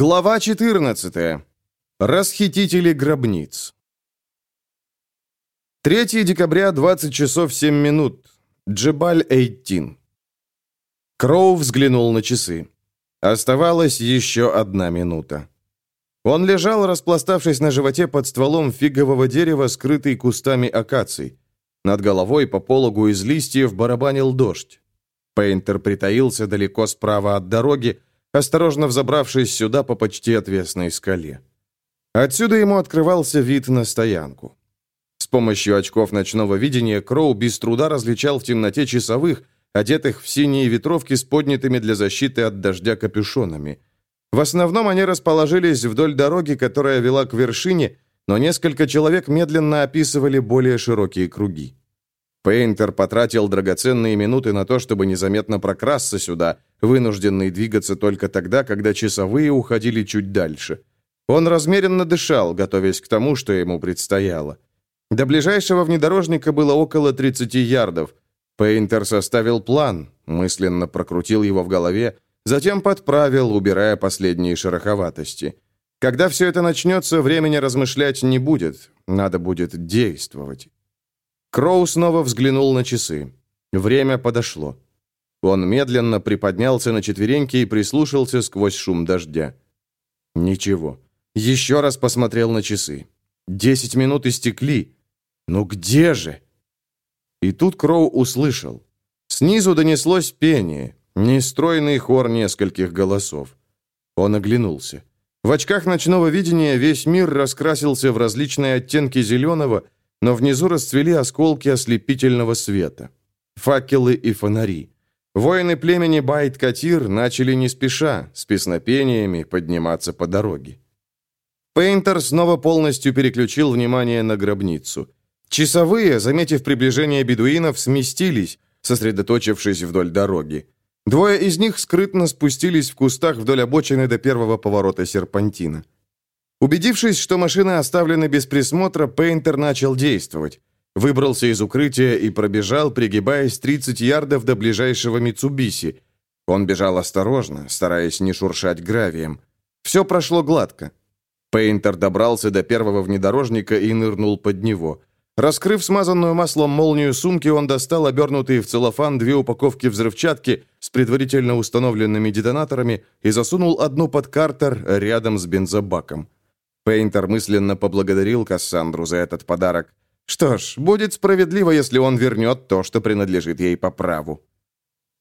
Глава 14. Расхитители гробниц. 3 декабря, 20 часов 7 минут. Джебаль-Эйтин. Кроу взглянул на часы. Оставалась еще одна минута. Он лежал, распластавшись на животе под стволом фигового дерева, скрытый кустами акаций. Над головой по пологу из листьев барабанил дождь. Пейнтер притаился далеко справа от дороги, осторожно взобравшись сюда по почти отвесной скале. Отсюда ему открывался вид на стоянку. С помощью очков ночного видения Кроу без труда различал в темноте часовых, одетых в синие ветровки с поднятыми для защиты от дождя капюшонами. В основном они расположились вдоль дороги, которая вела к вершине, но несколько человек медленно описывали более широкие круги. Пейнтер потратил драгоценные минуты на то, чтобы незаметно прокрасться сюда, вынужденный двигаться только тогда, когда часовые уходили чуть дальше. Он размеренно дышал, готовясь к тому, что ему предстояло. До ближайшего внедорожника было около 30 ярдов. Пейнтер составил план, мысленно прокрутил его в голове, затем подправил, убирая последние шероховатости. Когда все это начнется, времени размышлять не будет, надо будет действовать. Кроу снова взглянул на часы. Время подошло. Он медленно приподнялся на четвереньки и прислушался сквозь шум дождя. Ничего. Еще раз посмотрел на часы. Десять минут истекли. Ну где же? И тут Кроу услышал. Снизу донеслось пение, нестройный хор нескольких голосов. Он оглянулся. В очках ночного видения весь мир раскрасился в различные оттенки зеленого, но внизу расцвели осколки ослепительного света. Факелы и фонари. Воины племени Байт-Катир начали не спеша, с песнопениями, подниматься по дороге. Пейнтер снова полностью переключил внимание на гробницу. Часовые, заметив приближение бедуинов, сместились, сосредоточившись вдоль дороги. Двое из них скрытно спустились в кустах вдоль обочины до первого поворота серпантина. Убедившись, что машины оставлены без присмотра, Пейнтер начал действовать. Выбрался из укрытия и пробежал, пригибаясь 30 ярдов до ближайшего Митсубиси. Он бежал осторожно, стараясь не шуршать гравием. Все прошло гладко. Пейнтер добрался до первого внедорожника и нырнул под него. Раскрыв смазанную маслом молнию сумки, он достал обернутые в целлофан две упаковки взрывчатки с предварительно установленными детонаторами и засунул одну под картер рядом с бензобаком. Пейнтер мысленно поблагодарил Кассандру за этот подарок. Что ж, будет справедливо, если он вернет то, что принадлежит ей по праву.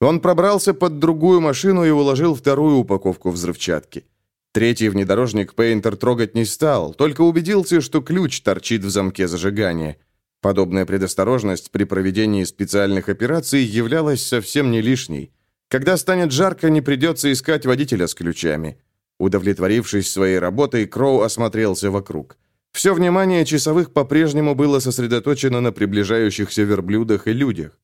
Он пробрался под другую машину и уложил вторую упаковку взрывчатки. Третий внедорожник Пейнтер трогать не стал, только убедился, что ключ торчит в замке зажигания. Подобная предосторожность при проведении специальных операций являлась совсем не лишней. Когда станет жарко, не придется искать водителя с ключами. Удовлетворившись своей работой, Кроу осмотрелся вокруг. Все внимание часовых по-прежнему было сосредоточено на приближающихся верблюдах и людях.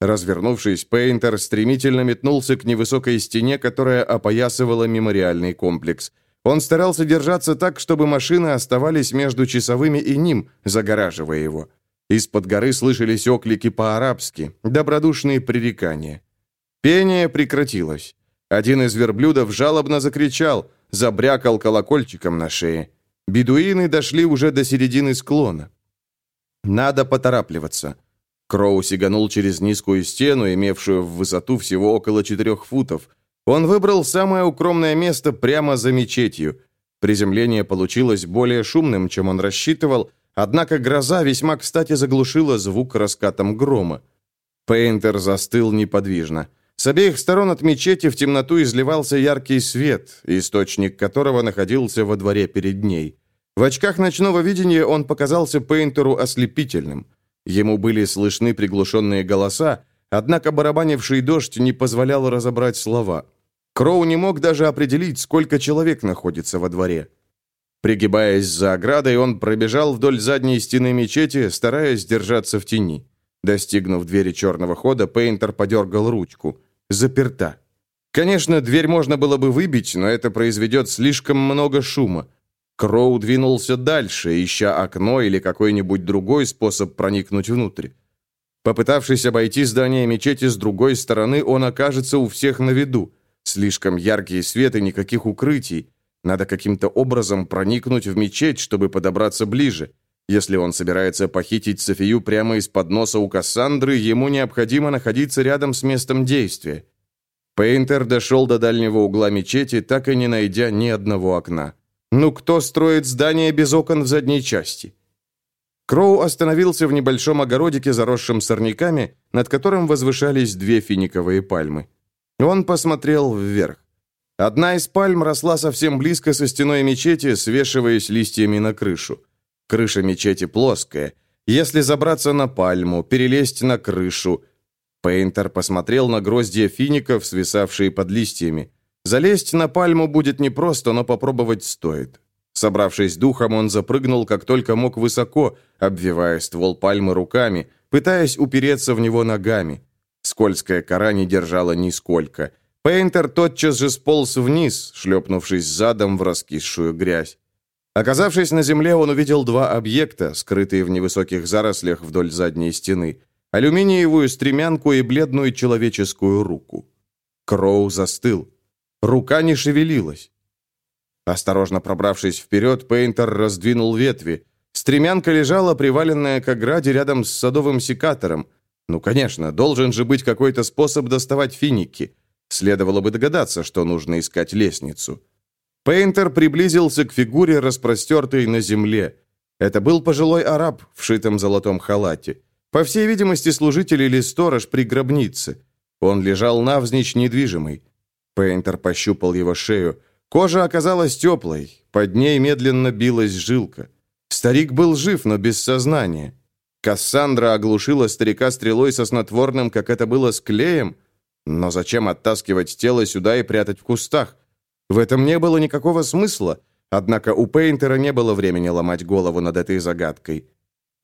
Развернувшись, Пейнтер стремительно метнулся к невысокой стене, которая опоясывала мемориальный комплекс. Он старался держаться так, чтобы машины оставались между часовыми и ним, загораживая его. Из-под горы слышались оклики по-арабски, добродушные пререкания. Пение прекратилось. Один из верблюдов жалобно закричал, забрякал колокольчиком на шее. Бедуины дошли уже до середины склона. Надо поторапливаться. Кроу сиганул через низкую стену, имевшую в высоту всего около четырех футов. Он выбрал самое укромное место прямо за мечетью. Приземление получилось более шумным, чем он рассчитывал, однако гроза весьма кстати заглушила звук раскатом грома. Пейнтер застыл неподвижно. С обеих сторон от мечети в темноту изливался яркий свет, источник которого находился во дворе перед ней. В очках ночного видения он показался Пейнтеру ослепительным. Ему были слышны приглушенные голоса, однако барабанивший дождь не позволял разобрать слова. Кроу не мог даже определить, сколько человек находится во дворе. Пригибаясь за оградой, он пробежал вдоль задней стены мечети, стараясь держаться в тени. Достигнув двери черного хода, Пейнтер подергал ручку заперта. Конечно, дверь можно было бы выбить, но это произведет слишком много шума. Кроу двинулся дальше, ища окно или какой-нибудь другой способ проникнуть внутрь. Попытавшись обойти здание мечети с другой стороны, он окажется у всех на виду. Слишком яркий свет и никаких укрытий. Надо каким-то образом проникнуть в мечеть, чтобы подобраться ближе. Если он собирается похитить Софию прямо из-под носа у Кассандры, ему необходимо находиться рядом с местом действия. Пейнтер дошел до дальнего угла мечети, так и не найдя ни одного окна. Ну кто строит здание без окон в задней части? Кроу остановился в небольшом огородике, заросшем сорняками, над которым возвышались две финиковые пальмы. Он посмотрел вверх. Одна из пальм росла совсем близко со стеной мечети, свешиваясь листьями на крышу. Крыша мечети плоская. Если забраться на пальму, перелезть на крышу... Пейнтер посмотрел на гроздья фиников, свисавшие под листьями. Залезть на пальму будет непросто, но попробовать стоит. Собравшись духом, он запрыгнул как только мог высоко, обвивая ствол пальмы руками, пытаясь упереться в него ногами. Скользкая кора не держала нисколько. Пейнтер тотчас же сполз вниз, шлепнувшись задом в раскисшую грязь. Оказавшись на земле, он увидел два объекта, скрытые в невысоких зарослях вдоль задней стены. Алюминиевую стремянку и бледную человеческую руку. Кроу застыл. Рука не шевелилась. Осторожно пробравшись вперед, Пейнтер раздвинул ветви. Стремянка лежала, приваленная к ограде рядом с садовым секатором. Ну, конечно, должен же быть какой-то способ доставать финики. Следовало бы догадаться, что нужно искать лестницу. Пейнтер приблизился к фигуре, распростертой на земле. Это был пожилой араб в шитом золотом халате. По всей видимости, служитель или сторож при гробнице. Он лежал навзничь недвижимый. Пейнтер пощупал его шею. Кожа оказалась теплой, под ней медленно билась жилка. Старик был жив, но без сознания. Кассандра оглушила старика стрелой со снотворным, как это было с клеем. Но зачем оттаскивать тело сюда и прятать в кустах? В этом не было никакого смысла, однако у Пейнтера не было времени ломать голову над этой загадкой.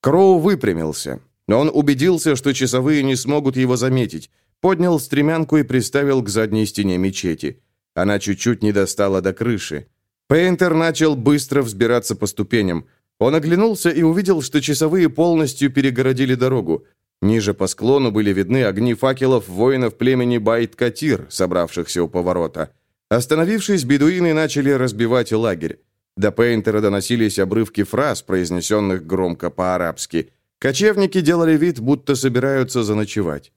Кроу выпрямился. Он убедился, что часовые не смогут его заметить, поднял стремянку и приставил к задней стене мечети. Она чуть-чуть не достала до крыши. Пейнтер начал быстро взбираться по ступеням. Он оглянулся и увидел, что часовые полностью перегородили дорогу. Ниже по склону были видны огни факелов воинов племени Байт-Катир, собравшихся у поворота. Остановившись, бедуины начали разбивать лагерь. До Пейнтера доносились обрывки фраз, произнесенных громко по-арабски. Кочевники делали вид, будто собираются заночевать.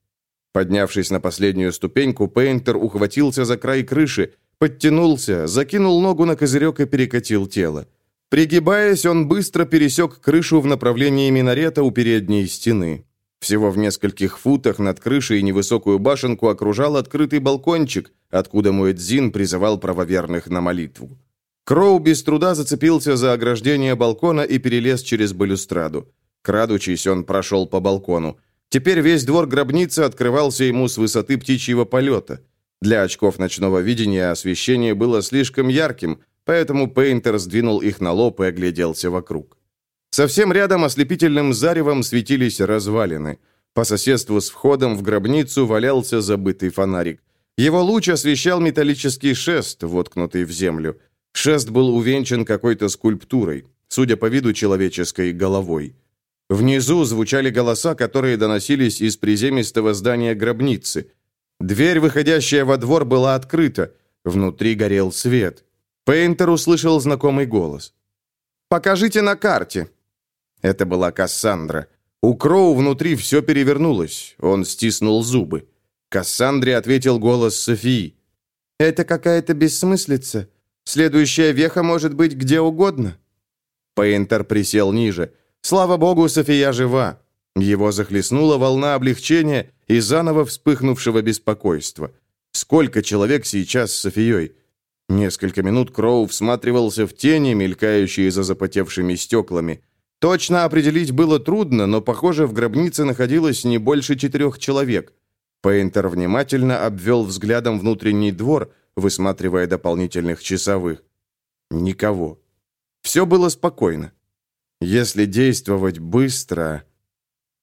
Поднявшись на последнюю ступеньку, Пейнтер ухватился за край крыши, подтянулся, закинул ногу на козырек и перекатил тело. Пригибаясь, он быстро пересек крышу в направлении минарета у передней стены. Всего в нескольких футах над крышей невысокую башенку окружал открытый балкончик, откуда Муэдзин призывал правоверных на молитву. Кроу без труда зацепился за ограждение балкона и перелез через балюстраду. Крадучись, он прошел по балкону. Теперь весь двор гробницы открывался ему с высоты птичьего полета. Для очков ночного видения освещение было слишком ярким, поэтому Пейнтер сдвинул их на лоб и огляделся вокруг. Совсем рядом ослепительным заревом светились развалины. По соседству с входом в гробницу валялся забытый фонарик. Его луч освещал металлический шест, воткнутый в землю. Шест был увенчан какой-то скульптурой, судя по виду человеческой головой. Внизу звучали голоса, которые доносились из приземистого здания гробницы. Дверь, выходящая во двор, была открыта. Внутри горел свет. Пейнтер услышал знакомый голос. «Покажите на карте». Это была Кассандра. У Кроу внутри все перевернулось. Он стиснул зубы. Кассандре ответил голос Софии. «Это какая-то бессмыслица. Следующая веха может быть где угодно». Пейнтер присел ниже. Слава богу, София жива. Его захлестнула волна облегчения и заново вспыхнувшего беспокойства. Сколько человек сейчас с Софией? Несколько минут Кроу всматривался в тени, мелькающие за запотевшими стеклами. Точно определить было трудно, но, похоже, в гробнице находилось не больше четырех человек. Пейнтер внимательно обвел взглядом внутренний двор, высматривая дополнительных часовых. Никого. Все было спокойно. Если действовать быстро...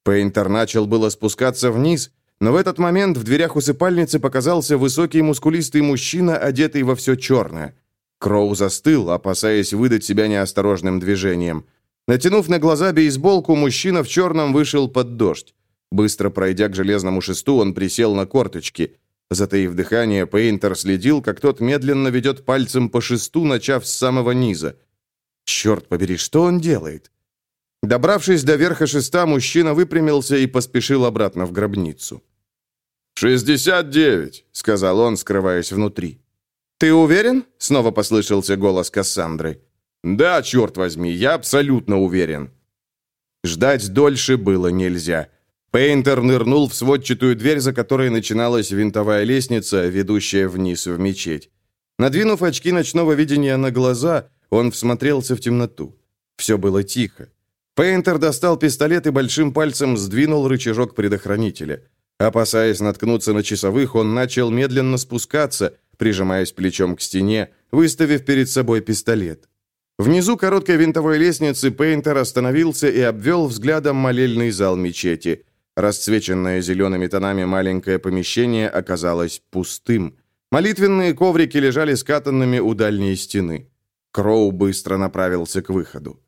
Пейнтер начал было спускаться вниз, но в этот момент в дверях усыпальницы показался высокий мускулистый мужчина, одетый во все черное. Кроу застыл, опасаясь выдать себя неосторожным движением. Натянув на глаза бейсболку, мужчина в черном вышел под дождь. Быстро пройдя к железному шесту, он присел на корточки. Затаив дыхание, Пейнтер следил, как тот медленно ведет пальцем по шесту, начав с самого низа. Черт побери, что он делает? Добравшись до верха шеста, мужчина выпрямился и поспешил обратно в гробницу. «Шестьдесят девять», — сказал он, скрываясь внутри. «Ты уверен?» — снова послышался голос Кассандры. «Да, черт возьми, я абсолютно уверен». Ждать дольше было нельзя. Пейнтер нырнул в сводчатую дверь, за которой начиналась винтовая лестница, ведущая вниз в мечеть. Надвинув очки ночного видения на глаза, он всмотрелся в темноту. Все было тихо. Пейнтер достал пистолет и большим пальцем сдвинул рычажок предохранителя. Опасаясь наткнуться на часовых, он начал медленно спускаться, прижимаясь плечом к стене, выставив перед собой пистолет. Внизу короткой винтовой лестницы Пейнтер остановился и обвел взглядом молельный зал мечети. Расцвеченное зелеными тонами маленькое помещение оказалось пустым. Молитвенные коврики лежали скатанными у дальней стены. Кроу быстро направился к выходу.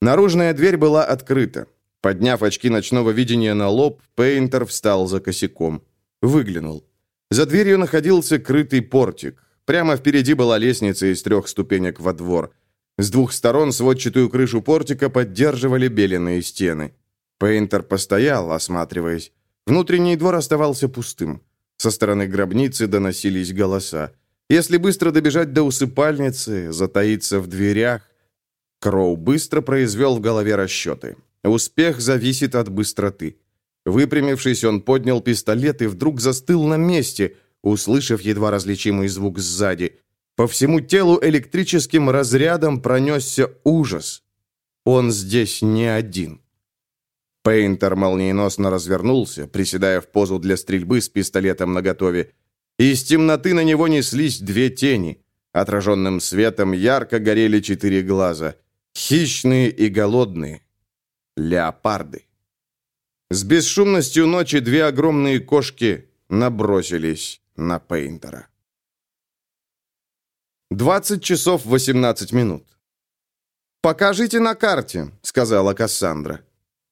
Наружная дверь была открыта. Подняв очки ночного видения на лоб, Пейнтер встал за косяком. Выглянул. За дверью находился крытый портик. Прямо впереди была лестница из трех ступенек во двор. С двух сторон сводчатую крышу портика поддерживали беленые стены. Пейнтер постоял, осматриваясь. Внутренний двор оставался пустым. Со стороны гробницы доносились голоса. Если быстро добежать до усыпальницы, затаиться в дверях... Кроу быстро произвел в голове расчеты. Успех зависит от быстроты. Выпрямившись, он поднял пистолет и вдруг застыл на месте, услышав едва различимый звук сзади. По всему телу электрическим разрядом пронесся ужас. Он здесь не один. Пейнтер молниеносно развернулся, приседая в позу для стрельбы с пистолетом наготове. Из темноты на него неслись две тени. Отраженным светом ярко горели четыре глаза. Хищные и голодные. Леопарды. С бесшумностью ночи две огромные кошки набросились на Пейнтера. 20 часов 18 минут. «Покажите на карте», — сказала Кассандра.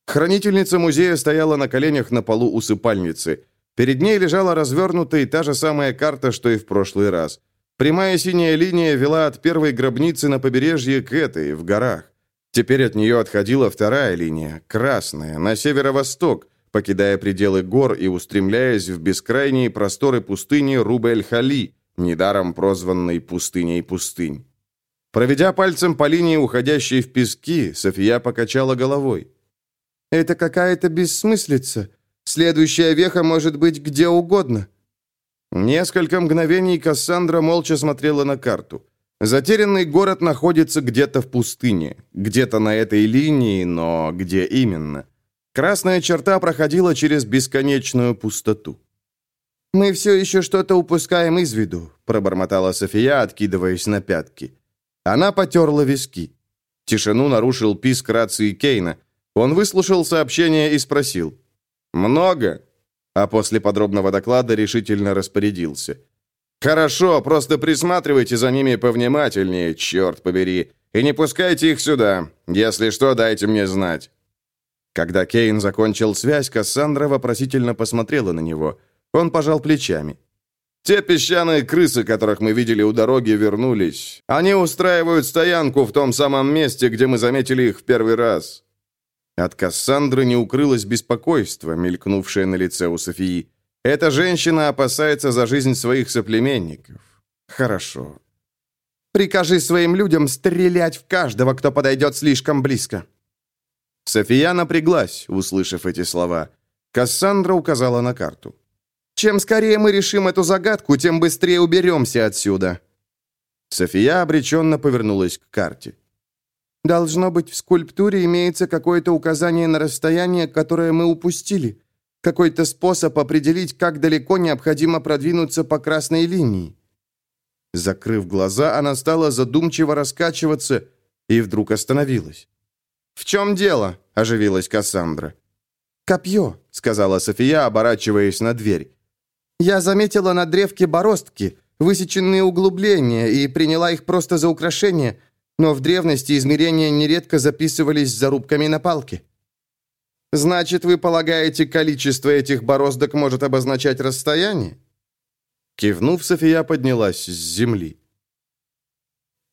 Хранительница музея стояла на коленях на полу усыпальницы. Перед ней лежала развернутая та же самая карта, что и в прошлый раз. Прямая синяя линия вела от первой гробницы на побережье к этой, в горах. Теперь от нее отходила вторая линия, красная, на северо-восток, покидая пределы гор и устремляясь в бескрайние просторы пустыни Рубель-Хали, недаром прозванной «пустыней пустынь». Проведя пальцем по линии, уходящей в пески, София покачала головой. «Это какая-то бессмыслица. Следующая веха может быть где угодно». Несколько мгновений Кассандра молча смотрела на карту. Затерянный город находится где-то в пустыне, где-то на этой линии, но где именно? Красная черта проходила через бесконечную пустоту. «Мы все еще что-то упускаем из виду», — пробормотала София, откидываясь на пятки. Она потерла виски. Тишину нарушил писк рации Кейна. Он выслушал сообщение и спросил. «Много?» А после подробного доклада решительно распорядился. «Хорошо, просто присматривайте за ними повнимательнее, черт побери, и не пускайте их сюда. Если что, дайте мне знать». Когда Кейн закончил связь, Кассандра вопросительно посмотрела на него. Он пожал плечами. «Те песчаные крысы, которых мы видели у дороги, вернулись. Они устраивают стоянку в том самом месте, где мы заметили их в первый раз». От Кассандры не укрылось беспокойство, мелькнувшее на лице у Софии. Эта женщина опасается за жизнь своих соплеменников. Хорошо. Прикажи своим людям стрелять в каждого, кто подойдет слишком близко. София напряглась, услышав эти слова. Кассандра указала на карту. «Чем скорее мы решим эту загадку, тем быстрее уберемся отсюда». София обреченно повернулась к карте. «Должно быть, в скульптуре имеется какое-то указание на расстояние, которое мы упустили. Какой-то способ определить, как далеко необходимо продвинуться по красной линии. Закрыв глаза, она стала задумчиво раскачиваться и вдруг остановилась. «В чем дело?» – оживилась Кассандра. «Копье», – сказала София, оборачиваясь на дверь. «Я заметила на древке бороздки, высеченные углубления, и приняла их просто за украшение, но в древности измерения нередко записывались зарубками на палке». Значит, вы полагаете, количество этих бороздок может обозначать расстояние? Кивнув, София поднялась с земли.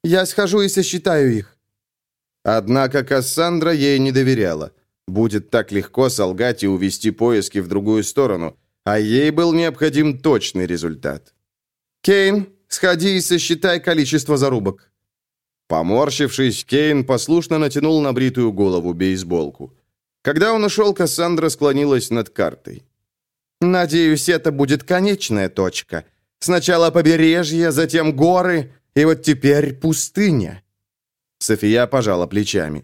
«Я схожу и сосчитаю их». Однако Кассандра ей не доверяла. Будет так легко солгать и увести поиски в другую сторону, а ей был необходим точный результат. «Кейн, сходи и сосчитай количество зарубок». Поморщившись, Кейн послушно натянул на бритую голову бейсболку. Когда он ушел, Кассандра склонилась над картой. «Надеюсь, это будет конечная точка. Сначала побережье, затем горы, и вот теперь пустыня». София пожала плечами.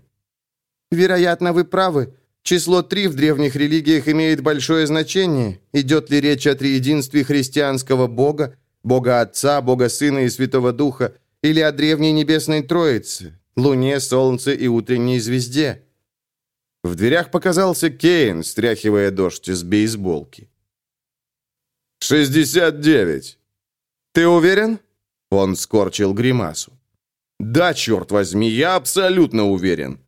«Вероятно, вы правы. Число три в древних религиях имеет большое значение. Идет ли речь о триединстве христианского Бога, Бога Отца, Бога Сына и Святого Духа, или о древней небесной Троице, Луне, Солнце и утренней звезде?» В дверях показался Кейн, стряхивая дождь из бейсболки. «Шестьдесят девять». «Ты уверен?» Он скорчил гримасу. «Да, черт возьми, я абсолютно уверен».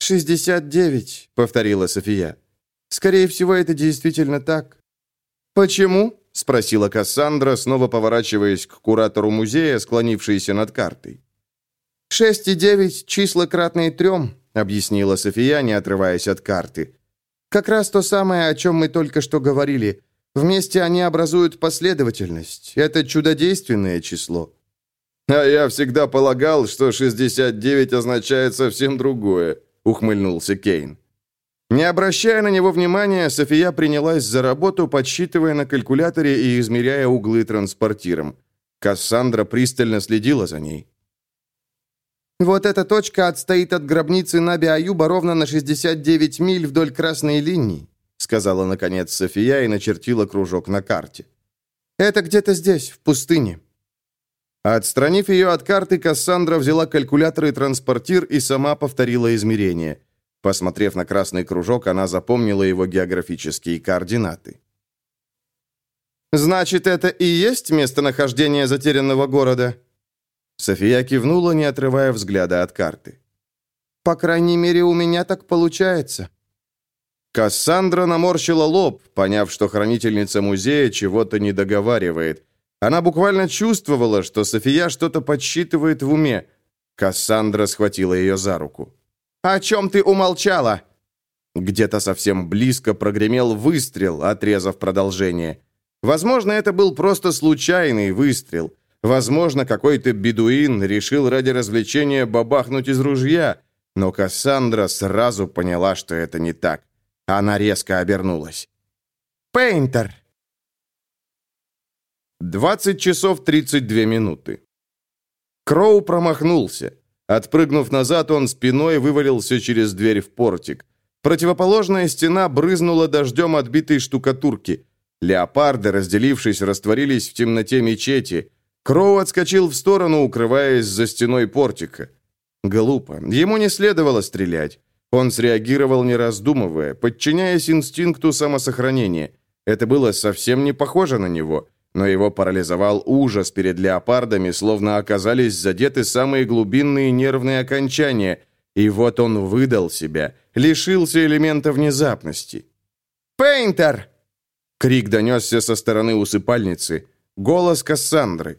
«Шестьдесят девять», — повторила София. «Скорее всего, это действительно так». «Почему?» — спросила Кассандра, снова поворачиваясь к куратору музея, склонившейся над картой. «Шесть и девять — числа кратные трем», — объяснила София, не отрываясь от карты. «Как раз то самое, о чем мы только что говорили. Вместе они образуют последовательность. Это чудодейственное число». «А я всегда полагал, что 69 означает совсем другое», — ухмыльнулся Кейн. Не обращая на него внимания, София принялась за работу, подсчитывая на калькуляторе и измеряя углы транспортиром. Кассандра пристально следила за ней. «Вот эта точка отстоит от гробницы Наби Аюба ровно на 69 миль вдоль красной линии сказала наконец София и начертила кружок на карте. «Это где-то здесь, в пустыне». Отстранив ее от карты, Кассандра взяла калькулятор и транспортир и сама повторила измерения. Посмотрев на красный кружок, она запомнила его географические координаты. «Значит, это и есть местонахождение затерянного города?» София кивнула, не отрывая взгляда от карты. «По крайней мере, у меня так получается». Кассандра наморщила лоб, поняв, что хранительница музея чего-то не договаривает. Она буквально чувствовала, что София что-то подсчитывает в уме. Кассандра схватила ее за руку. «О чем ты умолчала?» Где-то совсем близко прогремел выстрел, отрезав продолжение. Возможно, это был просто случайный выстрел. Возможно, какой-то бедуин решил ради развлечения бабахнуть из ружья. Но Кассандра сразу поняла, что это не так. Она резко обернулась. «Пейнтер!» 20 часов 32 минуты. Кроу промахнулся. Отпрыгнув назад, он спиной вывалился через дверь в портик. Противоположная стена брызнула дождем отбитой штукатурки. Леопарды, разделившись, растворились в темноте мечети. Кроу отскочил в сторону, укрываясь за стеной портика. Глупо. Ему не следовало стрелять. Он среагировал, не раздумывая, подчиняясь инстинкту самосохранения. Это было совсем не похоже на него, но его парализовал ужас перед леопардами, словно оказались задеты самые глубинные нервные окончания, и вот он выдал себя, лишился элемента внезапности. «Пейнтер!» Крик донесся со стороны усыпальницы. Голос Кассандры.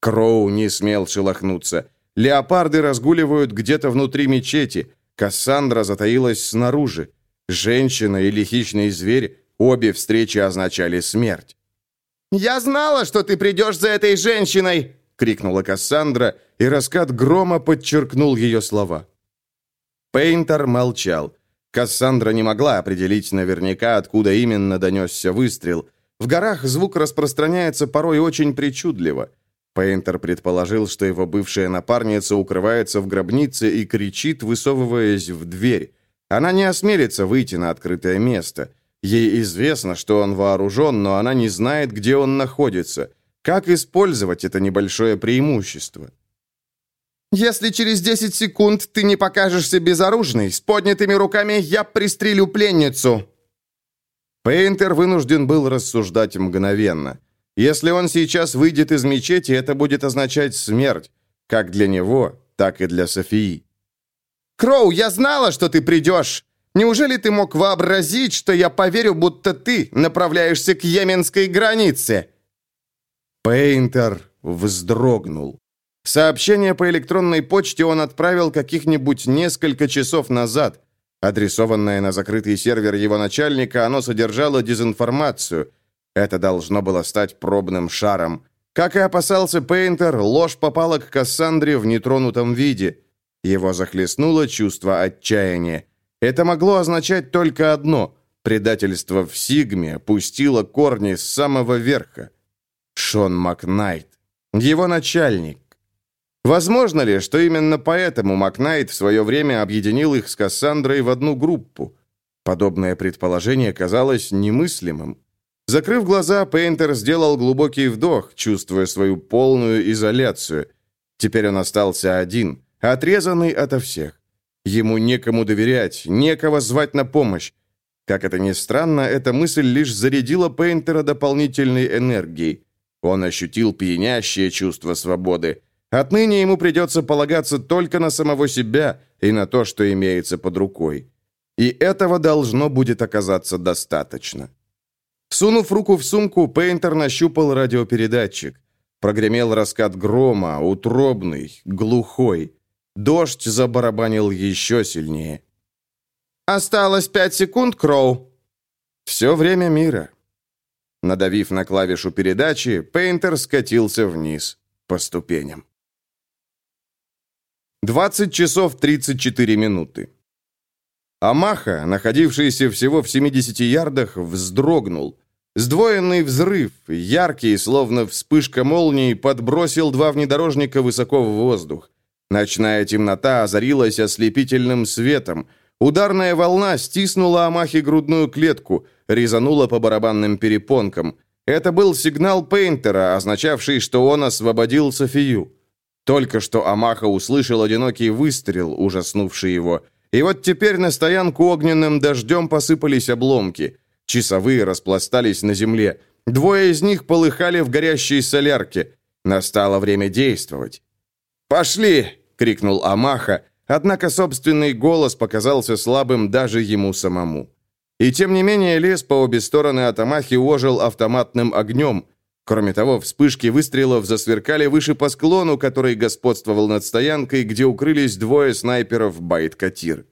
Кроу не смел шелохнуться. Леопарды разгуливают где-то внутри мечети. Кассандра затаилась снаружи. Женщина или хищный зверь, обе встречи означали смерть. «Я знала, что ты придешь за этой женщиной!» — крикнула Кассандра, и раскат грома подчеркнул ее слова. Пейнтер молчал. Кассандра не могла определить наверняка, откуда именно донесся выстрел. В горах звук распространяется порой очень причудливо. Пейнтер предположил, что его бывшая напарница укрывается в гробнице и кричит, высовываясь в дверь. Она не осмелится выйти на открытое место. Ей известно, что он вооружен, но она не знает, где он находится. Как использовать это небольшое преимущество? «Если через 10 секунд ты не покажешься безоружной, с поднятыми руками я пристрелю пленницу!» Пейнтер вынужден был рассуждать мгновенно – если он сейчас выйдет из мечети, это будет означать смерть, как для него, так и для Софии. «Кроу, я знала, что ты придешь! Неужели ты мог вообразить, что я поверю, будто ты направляешься к йеменской границе?» Пейнтер вздрогнул. Сообщение по электронной почте он отправил каких-нибудь несколько часов назад. Адресованное на закрытый сервер его начальника, оно содержало дезинформацию. Это должно было стать пробным шаром. Как и опасался Пейнтер, ложь попала к Кассандре в нетронутом виде. Его захлестнуло чувство отчаяния. Это могло означать только одно – предательство в Сигме пустило корни с самого верха. Шон Макнайт. Его начальник. Возможно ли, что именно поэтому Макнайт в свое время объединил их с Кассандрой в одну группу? Подобное предположение казалось немыслимым. Закрыв глаза, Пейнтер сделал глубокий вдох, чувствуя свою полную изоляцию. Теперь он остался один, отрезанный ото всех. Ему некому доверять, некого звать на помощь. Как это ни странно, эта мысль лишь зарядила Пейнтера дополнительной энергией. Он ощутил пьянящее чувство свободы. Отныне ему придется полагаться только на самого себя и на то, что имеется под рукой. И этого должно будет оказаться достаточно. Сунув руку в сумку, Пейнтер нащупал радиопередатчик. Прогремел раскат грома, утробный, глухой. Дождь забарабанил еще сильнее. «Осталось пять секунд, Кроу!» «Все время мира». Надавив на клавишу передачи, Пейнтер скатился вниз по ступеням. 20 часов 34 минуты. Амаха, находившийся всего в 70 ярдах, вздрогнул. Сдвоенный взрыв, яркий, словно вспышка молнии, подбросил два внедорожника высоко в воздух. Ночная темнота озарилась ослепительным светом. Ударная волна стиснула Амахе грудную клетку, резанула по барабанным перепонкам. Это был сигнал Пейнтера, означавший, что он освободил Софию. Только что Амаха услышал одинокий выстрел, ужаснувший его. И вот теперь на стоянку огненным дождем посыпались обломки. Часовые распластались на земле. Двое из них полыхали в горящей солярке. Настало время действовать. «Пошли!» — крикнул Амаха, однако собственный голос показался слабым даже ему самому. И тем не менее лес по обе стороны от Амахи ожил автоматным огнем — Кроме того, вспышки выстрелов засверкали выше по склону, который господствовал над стоянкой, где укрылись двое снайперов Байт-Катир.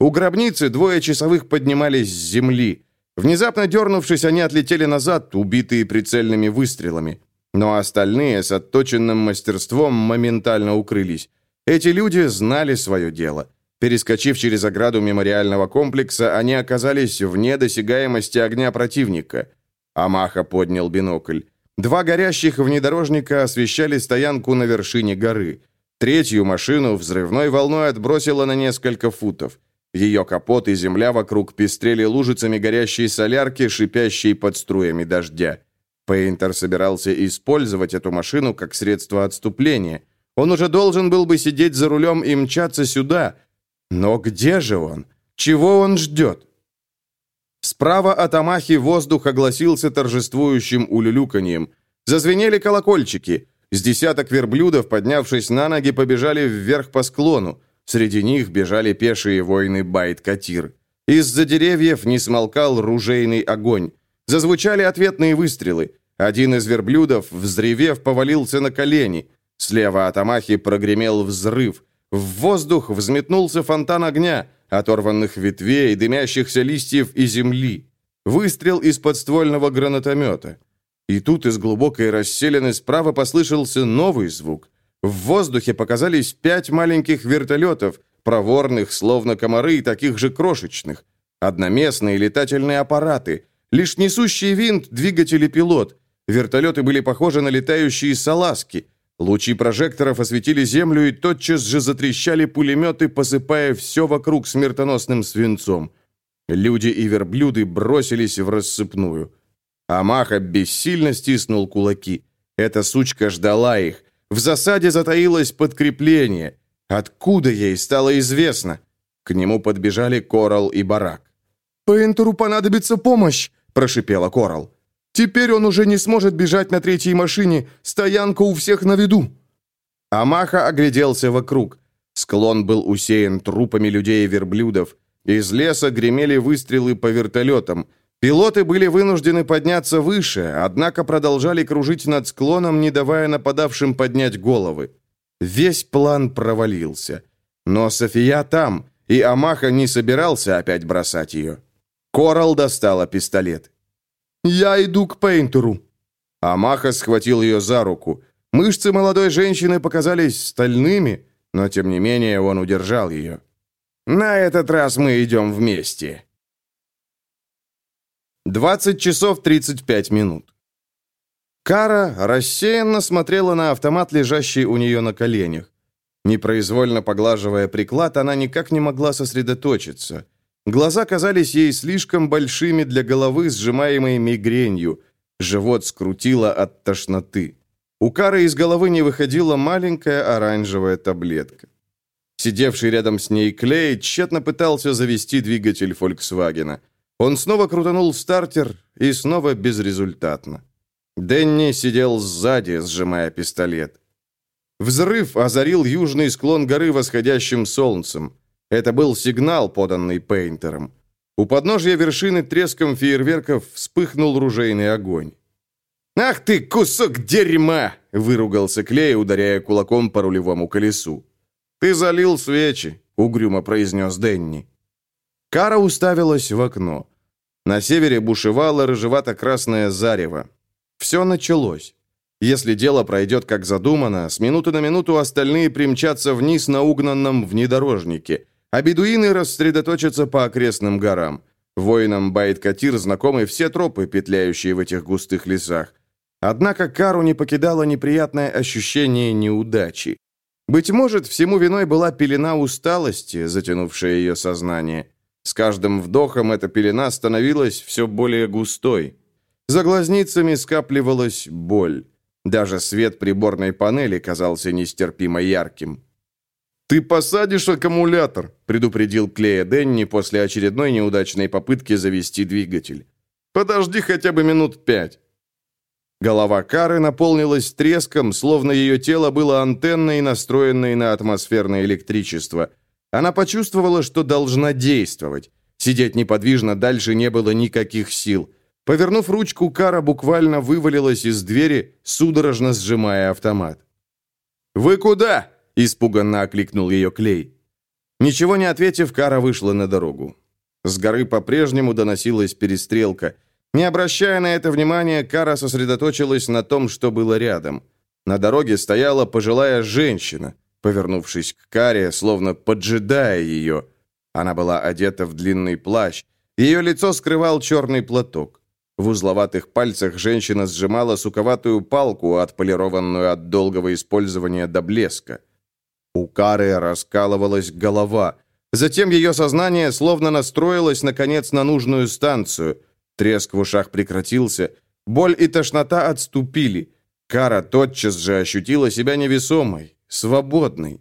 У гробницы двое часовых поднимались с земли. Внезапно дернувшись, они отлетели назад, убитые прицельными выстрелами. Но остальные с отточенным мастерством моментально укрылись. Эти люди знали свое дело. Перескочив через ограду мемориального комплекса, они оказались вне досягаемости огня противника. Амаха поднял бинокль. Два горящих внедорожника освещали стоянку на вершине горы. Третью машину взрывной волной отбросило на несколько футов. Ее капот и земля вокруг пестрели лужицами горящей солярки, шипящей под струями дождя. Пейнтер собирался использовать эту машину как средство отступления. Он уже должен был бы сидеть за рулем и мчаться сюда. Но где же он? Чего он ждет? Справа от Амахи воздух огласился торжествующим улюлюканьем. Зазвенели колокольчики. С десяток верблюдов, поднявшись на ноги, побежали вверх по склону. Среди них бежали пешие воины Байт-Катир. Из-за деревьев не смолкал ружейный огонь. Зазвучали ответные выстрелы. Один из верблюдов, взревев, повалился на колени. Слева от Амахи прогремел взрыв. В воздух взметнулся фонтан огня – оторванных ветвей, дымящихся листьев и земли. Выстрел из подствольного гранатомета. И тут из глубокой расселены справа послышался новый звук. В воздухе показались пять маленьких вертолетов, проворных, словно комары, таких же крошечных. Одноместные летательные аппараты. Лишь несущий винт, двигатель и пилот. Вертолеты были похожи на летающие салазки – Лучи прожекторов осветили землю, и тотчас же затрещали пулеметы, посыпая все вокруг смертоносным свинцом. Люди и верблюды бросились в рассыпную. Амаха бессильно стиснул кулаки. Эта сучка ждала их. В засаде затаилось подкрепление. Откуда ей стало известно? К нему подбежали Корал и Барак. «Пейнтеру понадобится помощь!» – прошипела Корал. Теперь он уже не сможет бежать на третьей машине. Стоянка у всех на виду». Амаха огляделся вокруг. Склон был усеян трупами людей и верблюдов. Из леса гремели выстрелы по вертолетам. Пилоты были вынуждены подняться выше, однако продолжали кружить над склоном, не давая нападавшим поднять головы. Весь план провалился. Но София там, и Амаха не собирался опять бросать ее. Корал достала пистолет. «Я иду к Пейнтеру». Амаха схватил ее за руку. Мышцы молодой женщины показались стальными, но тем не менее он удержал ее. «На этот раз мы идем вместе». 20 часов 35 минут. Кара рассеянно смотрела на автомат, лежащий у нее на коленях. Непроизвольно поглаживая приклад, она никак не могла сосредоточиться. Глаза казались ей слишком большими для головы, сжимаемой мигренью. Живот скрутило от тошноты. У Кары из головы не выходила маленькая оранжевая таблетка. Сидевший рядом с ней Клей тщетно пытался завести двигатель «Фольксвагена». Он снова крутанул стартер и снова безрезультатно. Дэнни сидел сзади, сжимая пистолет. Взрыв озарил южный склон горы восходящим солнцем. Это был сигнал, поданный Пейнтером. У подножья вершины треском фейерверков вспыхнул ружейный огонь. «Ах ты, кусок дерьма!» — выругался Клей, ударяя кулаком по рулевому колесу. «Ты залил свечи», — угрюмо произнес Дэнни. Кара уставилась в окно. На севере бушевало рыжевато-красное зарево. Все началось. Если дело пройдет как задумано, с минуты на минуту остальные примчатся вниз на угнанном внедорожнике, а бедуины рассредоточатся по окрестным горам. Воинам Байт-Катир знакомы все тропы, петляющие в этих густых лесах. Однако Кару не покидало неприятное ощущение неудачи. Быть может, всему виной была пелена усталости, затянувшая ее сознание. С каждым вдохом эта пелена становилась все более густой. За глазницами скапливалась боль. Даже свет приборной панели казался нестерпимо ярким. «Ты посадишь аккумулятор», — предупредил Клея Денни после очередной неудачной попытки завести двигатель. «Подожди хотя бы минут пять». Голова Кары наполнилась треском, словно ее тело было антенной, настроенной на атмосферное электричество. Она почувствовала, что должна действовать. Сидеть неподвижно дальше не было никаких сил. Повернув ручку, Кара буквально вывалилась из двери, судорожно сжимая автомат. «Вы куда?» – испуганно окликнул ее Клей. Ничего не ответив, Кара вышла на дорогу. С горы по-прежнему доносилась перестрелка. Не обращая на это внимания, Кара сосредоточилась на том, что было рядом. На дороге стояла пожилая женщина – повернувшись к Каре, словно поджидая ее. Она была одета в длинный плащ. Ее лицо скрывал черный платок. В узловатых пальцах женщина сжимала суковатую палку, отполированную от долгого использования до блеска. У Кары раскалывалась голова. Затем ее сознание словно настроилось, наконец, на нужную станцию. Треск в ушах прекратился. Боль и тошнота отступили. Кара тотчас же ощутила себя невесомой свободной.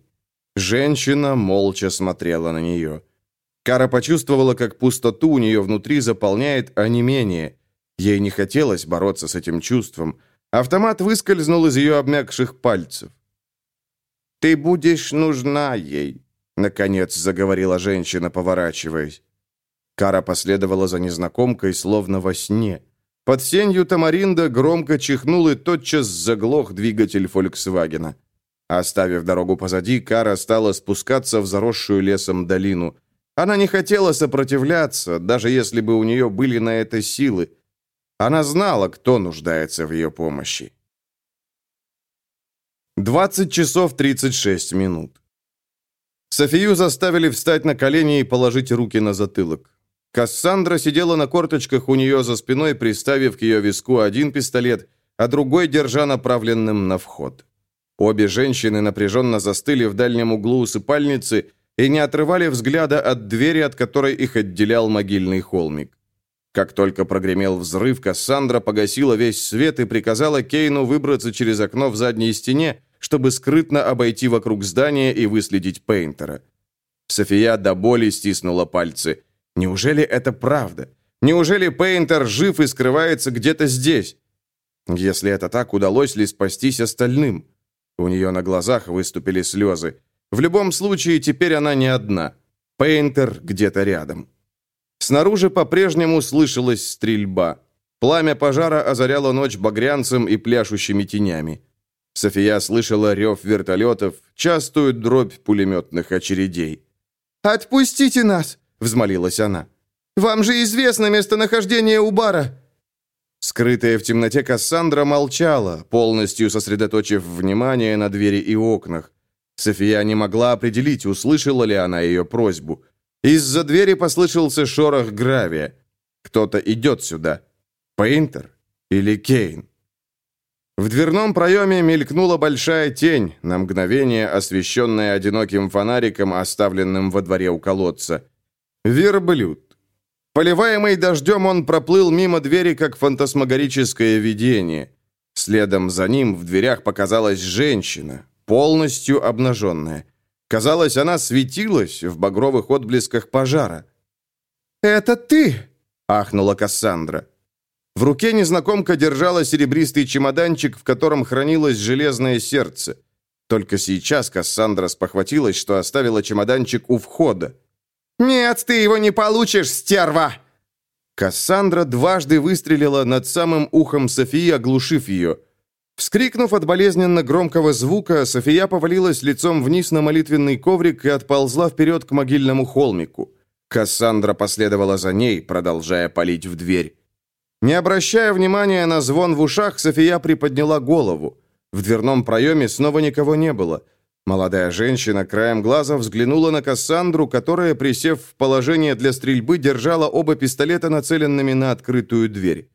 Женщина молча смотрела на нее. Кара почувствовала, как пустоту у нее внутри заполняет онемение. Ей не хотелось бороться с этим чувством. Автомат выскользнул из ее обмякших пальцев. «Ты будешь нужна ей», — наконец заговорила женщина, поворачиваясь. Кара последовала за незнакомкой, словно во сне. Под сенью тамаринда громко чихнул и тотчас заглох двигатель «Фольксвагена». Оставив дорогу позади, Кара стала спускаться в заросшую лесом долину. Она не хотела сопротивляться, даже если бы у нее были на это силы. Она знала, кто нуждается в ее помощи. 20 часов 36 минут. Софию заставили встать на колени и положить руки на затылок. Кассандра сидела на корточках у нее за спиной, приставив к ее виску один пистолет, а другой держа направленным на вход. Обе женщины напряженно застыли в дальнем углу усыпальницы и не отрывали взгляда от двери, от которой их отделял могильный холмик. Как только прогремел взрыв, Кассандра погасила весь свет и приказала Кейну выбраться через окно в задней стене, чтобы скрытно обойти вокруг здания и выследить Пейнтера. София до боли стиснула пальцы. Неужели это правда? Неужели Пейнтер жив и скрывается где-то здесь? Если это так, удалось ли спастись остальным? У нее на глазах выступили слезы. В любом случае, теперь она не одна. Пейнтер где-то рядом. Снаружи по-прежнему слышалась стрельба. Пламя пожара озаряло ночь багрянцем и пляшущими тенями. София слышала рев вертолетов, частую дробь пулеметных очередей. «Отпустите нас!» — взмолилась она. «Вам же известно местонахождение Убара!» Скрытая в темноте Кассандра молчала, полностью сосредоточив внимание на двери и окнах. София не могла определить, услышала ли она ее просьбу. Из-за двери послышался шорох гравия. Кто-то идет сюда. Пейнтер или Кейн? В дверном проеме мелькнула большая тень, на мгновение освещенная одиноким фонариком, оставленным во дворе у колодца. Верблюд. Поливаемый дождем он проплыл мимо двери, как фантасмагорическое видение. Следом за ним в дверях показалась женщина, полностью обнаженная. Казалось, она светилась в багровых отблесках пожара. «Это ты!» — ахнула Кассандра. В руке незнакомка держала серебристый чемоданчик, в котором хранилось железное сердце. Только сейчас Кассандра спохватилась, что оставила чемоданчик у входа. «Нет, ты его не получишь, стерва!» Кассандра дважды выстрелила над самым ухом Софии, оглушив ее. Вскрикнув от болезненно громкого звука, София повалилась лицом вниз на молитвенный коврик и отползла вперед к могильному холмику. Кассандра последовала за ней, продолжая палить в дверь. Не обращая внимания на звон в ушах, София приподняла голову. В дверном проеме снова никого не было. Молодая женщина краем глаза взглянула на Кассандру, которая, присев в положение для стрельбы, держала оба пистолета нацеленными на открытую дверь.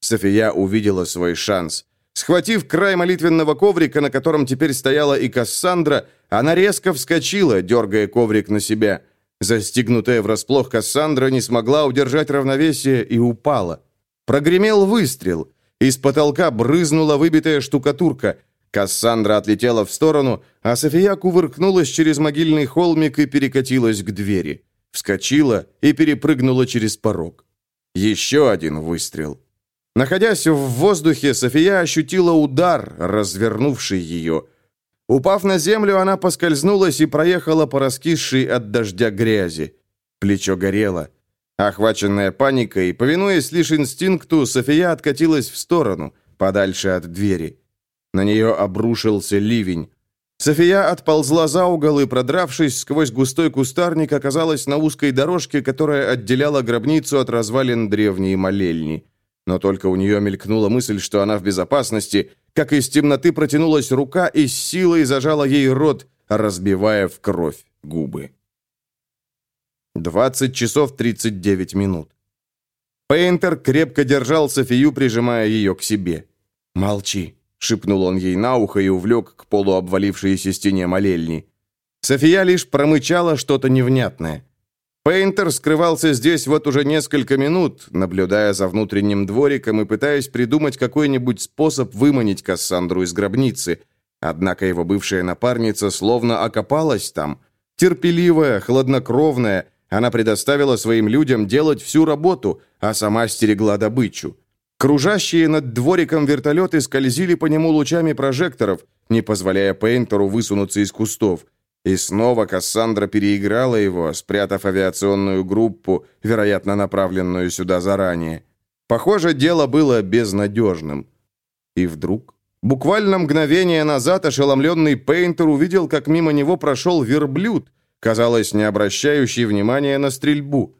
София увидела свой шанс. Схватив край молитвенного коврика, на котором теперь стояла и Кассандра, она резко вскочила, дергая коврик на себя. Застигнутая врасплох Кассандра не смогла удержать равновесие и упала. Прогремел выстрел. Из потолка брызнула выбитая штукатурка. Кассандра отлетела в сторону, а София кувыркнулась через могильный холмик и перекатилась к двери. Вскочила и перепрыгнула через порог. Еще один выстрел. Находясь в воздухе, София ощутила удар, развернувший ее. Упав на землю, она поскользнулась и проехала по раскисшей от дождя грязи. Плечо горело. Охваченная паникой, повинуясь лишь инстинкту, София откатилась в сторону, подальше от двери. На нее обрушился ливень. София отползла за угол и, продравшись сквозь густой кустарник, оказалась на узкой дорожке, которая отделяла гробницу от развалин древней молельни. Но только у нее мелькнула мысль, что она в безопасности, как из темноты протянулась рука и с силой зажала ей рот, разбивая в кровь губы. 20 часов 39 минут. Пейнтер крепко держал Софию, прижимая ее к себе. «Молчи», — шепнул он ей на ухо и увлек к полуобвалившейся стене молельни. София лишь промычала что-то невнятное. Пейнтер скрывался здесь вот уже несколько минут, наблюдая за внутренним двориком и пытаясь придумать какой-нибудь способ выманить Кассандру из гробницы. Однако его бывшая напарница словно окопалась там. Терпеливая, хладнокровная, она предоставила своим людям делать всю работу, а сама стерегла добычу. Кружащие над двориком вертолеты скользили по нему лучами прожекторов, не позволяя Пейнтеру высунуться из кустов. И снова Кассандра переиграла его, спрятав авиационную группу, вероятно, направленную сюда заранее. Похоже, дело было безнадежным. И вдруг, буквально мгновение назад, ошеломленный Пейнтер увидел, как мимо него прошел верблюд, казалось, не обращающий внимания на стрельбу.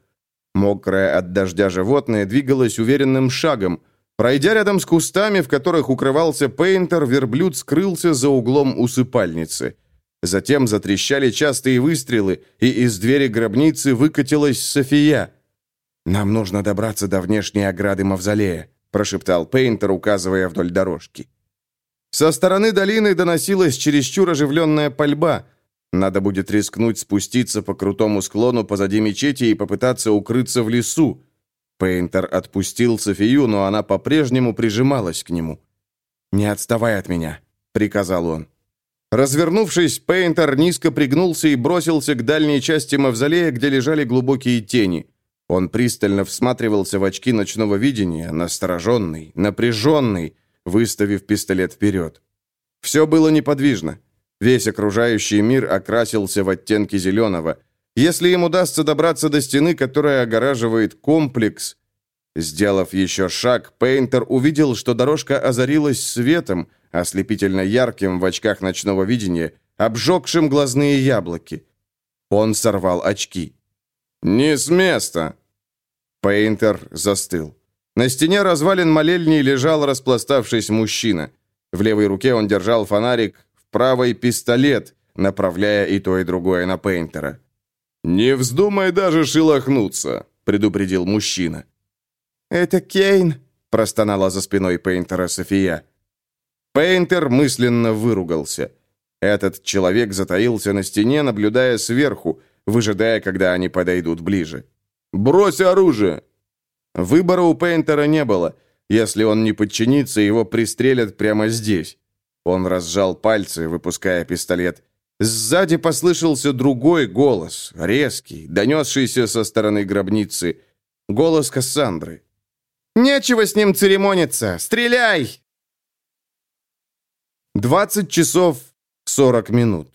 Мокраое от дождя животное двигалось уверенным шагом. Пройдя рядом с кустами, в которых укрывался Пейнтер, верблюд скрылся за углом усыпальницы. Затем затрещали частые выстрелы, и из двери гробницы выкатилась София. «Нам нужно добраться до внешней ограды мавзолея», прошептал Пейнтер, указывая вдоль дорожки. Со стороны долины доносилась чересчур оживленная пальба, надо будет рискнуть спуститься по крутому склону позади мечети и попытаться укрыться в лесу. Пейнтер отпустил Софию, но она по-прежнему прижималась к нему. «Не отставай от меня», — приказал он. Развернувшись, Пейнтер низко пригнулся и бросился к дальней части мавзолея, где лежали глубокие тени. Он пристально всматривался в очки ночного видения, настороженный, напряженный, выставив пистолет вперед. Все было неподвижно. Весь окружающий мир окрасился в оттенки зеленого. Если им удастся добраться до стены, которая огораживает комплекс... Сделав еще шаг, Пейнтер увидел, что дорожка озарилась светом, ослепительно ярким в очках ночного видения, обжегшим глазные яблоки. Он сорвал очки. «Не с места!» Пейнтер застыл. На стене развалин молельни лежал распластавшись мужчина. В левой руке он держал фонарик, правой — пистолет, направляя и то, и другое на Пейнтера. «Не вздумай даже шелохнуться», — предупредил мужчина. «Это Кейн», — простонала за спиной Пейнтера София. Пейнтер мысленно выругался. Этот человек затаился на стене, наблюдая сверху, выжидая, когда они подойдут ближе. «Брось оружие!» Выбора у Пейнтера не было. Если он не подчинится, его пристрелят прямо здесь. Он разжал пальцы, выпуская пистолет. Сзади послышался другой голос, резкий, донесшийся со стороны гробницы. Голос Кассандры. «Нечего с ним церемониться! Стреляй!» 20 часов 40 минут.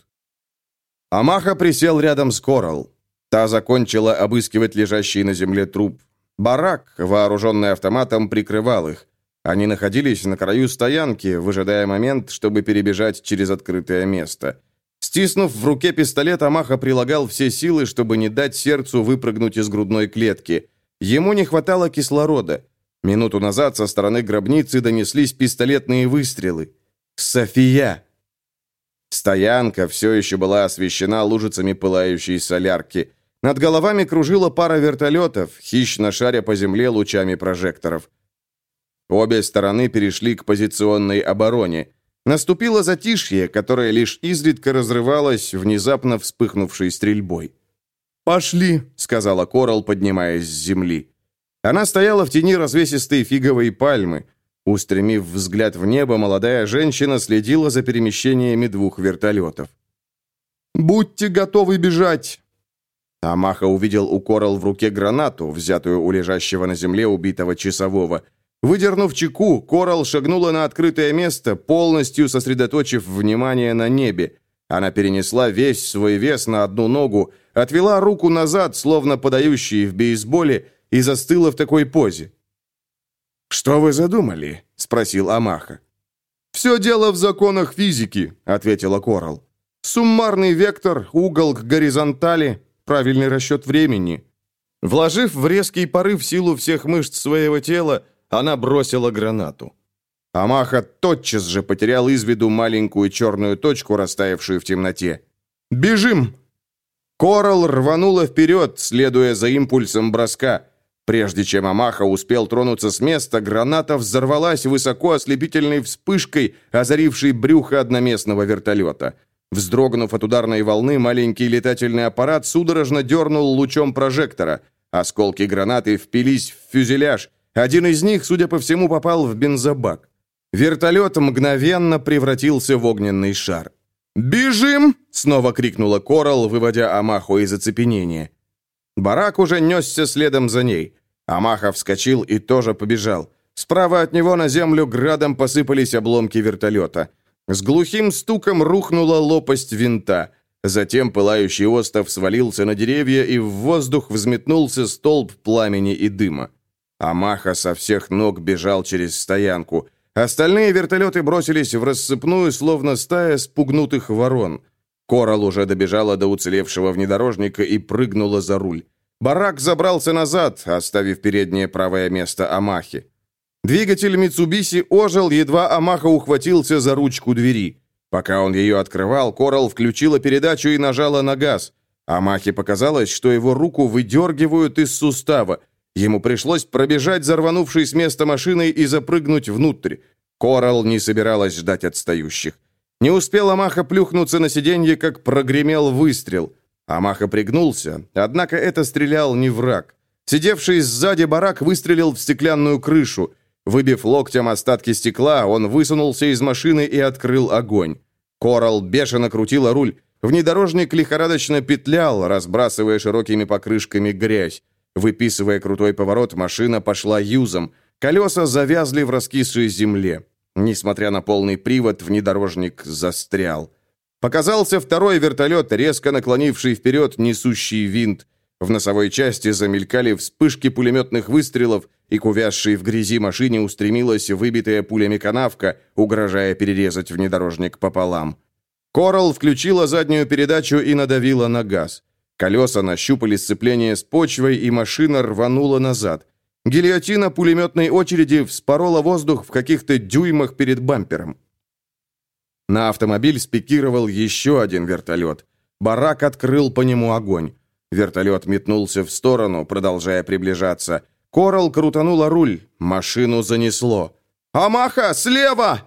Амаха присел рядом с Корал. Та закончила обыскивать лежащий на земле труп. Барак, вооруженный автоматом, прикрывал их. Они находились на краю стоянки, выжидая момент, чтобы перебежать через открытое место. Стиснув в руке пистолет, Амаха прилагал все силы, чтобы не дать сердцу выпрыгнуть из грудной клетки. Ему не хватало кислорода. Минуту назад со стороны гробницы донеслись пистолетные выстрелы. «София!» Стоянка все еще была освещена лужицами пылающей солярки. Над головами кружила пара вертолетов, хищно шаря по земле лучами прожекторов. Обе стороны перешли к позиционной обороне. Наступило затишье, которое лишь изредка разрывалось внезапно вспыхнувшей стрельбой. «Пошли», — сказала Корал, поднимаясь с земли. Она стояла в тени развесистой фиговой пальмы. Устремив взгляд в небо, молодая женщина следила за перемещениями двух вертолетов. «Будьте готовы бежать!» Амаха увидел у Корал в руке гранату, взятую у лежащего на земле убитого часового. Выдернув чеку, Корал шагнула на открытое место, полностью сосредоточив внимание на небе. Она перенесла весь свой вес на одну ногу, отвела руку назад, словно подающий в бейсболе, и застыла в такой позе. «Что вы задумали?» — спросил Амаха. «Все дело в законах физики», — ответила Корал. «Суммарный вектор, угол к горизонтали, правильный расчет времени». Вложив в резкий порыв силу всех мышц своего тела, она бросила гранату. Амаха тотчас же потерял из виду маленькую черную точку, растаявшую в темноте. «Бежим!» Корал рванула вперед, следуя за импульсом броска. Прежде чем Амаха успел тронуться с места, граната взорвалась высоко ослепительной вспышкой, озарившей брюхо одноместного вертолета. Вздрогнув от ударной волны, маленький летательный аппарат судорожно дернул лучом прожектора. Осколки гранаты впились в фюзеляж. Один из них, судя по всему, попал в бензобак. Вертолет мгновенно превратился в огненный шар. «Бежим!» — снова крикнула Корал, выводя Амаху из оцепенения. Барак уже несся следом за ней. Амаха вскочил и тоже побежал. Справа от него на землю градом посыпались обломки вертолета. С глухим стуком рухнула лопасть винта. Затем пылающий остов свалился на деревья, и в воздух взметнулся столб пламени и дыма. Амаха со всех ног бежал через стоянку. Остальные вертолеты бросились в рассыпную, словно стая спугнутых ворон. Корал уже добежала до уцелевшего внедорожника и прыгнула за руль. Барак забрался назад, оставив переднее правое место Амахи. Двигатель Митсубиси ожил, едва Амаха ухватился за ручку двери. Пока он ее открывал, Корал включила передачу и нажала на газ. Амахе показалось, что его руку выдергивают из сустава. Ему пришлось пробежать за рванувшей с места машиной и запрыгнуть внутрь. Корал не собиралась ждать отстающих. Не успел Амаха плюхнуться на сиденье, как прогремел выстрел. Амаха пригнулся, однако это стрелял не враг. Сидевший сзади барак выстрелил в стеклянную крышу. Выбив локтем остатки стекла, он высунулся из машины и открыл огонь. Корал бешено крутила руль. Внедорожник лихорадочно петлял, разбрасывая широкими покрышками грязь. Выписывая крутой поворот, машина пошла юзом. Колеса завязли в раскисшей земле. Несмотря на полный привод, внедорожник застрял. Показался второй вертолет, резко наклонивший вперед несущий винт. В носовой части замелькали вспышки пулеметных выстрелов, и к увязшей в грязи машине устремилась выбитая пулями канавка, угрожая перерезать внедорожник пополам. Коралл включила заднюю передачу и надавила на газ. Колеса нащупали сцепление с почвой, и машина рванула назад. Гильотина пулеметной очереди вспорола воздух в каких-то дюймах перед бампером. На автомобиль спикировал еще один вертолет. Барак открыл по нему огонь. Вертолет метнулся в сторону, продолжая приближаться. Корал крутанула руль. Машину занесло. «Амаха, слева!»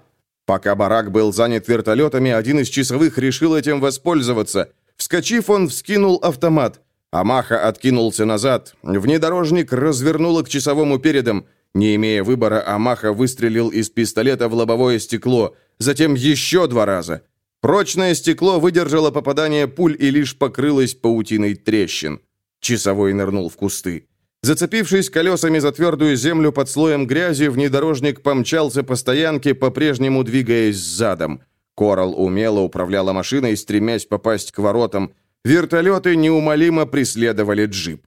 Пока барак был занят вертолетами, один из часовых решил этим воспользоваться. Вскочив, он вскинул автомат. Амаха откинулся назад. Внедорожник развернуло к часовому передом. Не имея выбора, Амаха выстрелил из пистолета в лобовое стекло. Затем еще два раза. Прочное стекло выдержало попадание пуль и лишь покрылось паутиной трещин. Часовой нырнул в кусты. Зацепившись колесами за твердую землю под слоем грязи, внедорожник помчался по стоянке, по-прежнему двигаясь задом. Корал умело управляла машиной, стремясь попасть к воротам. Вертолеты неумолимо преследовали джип.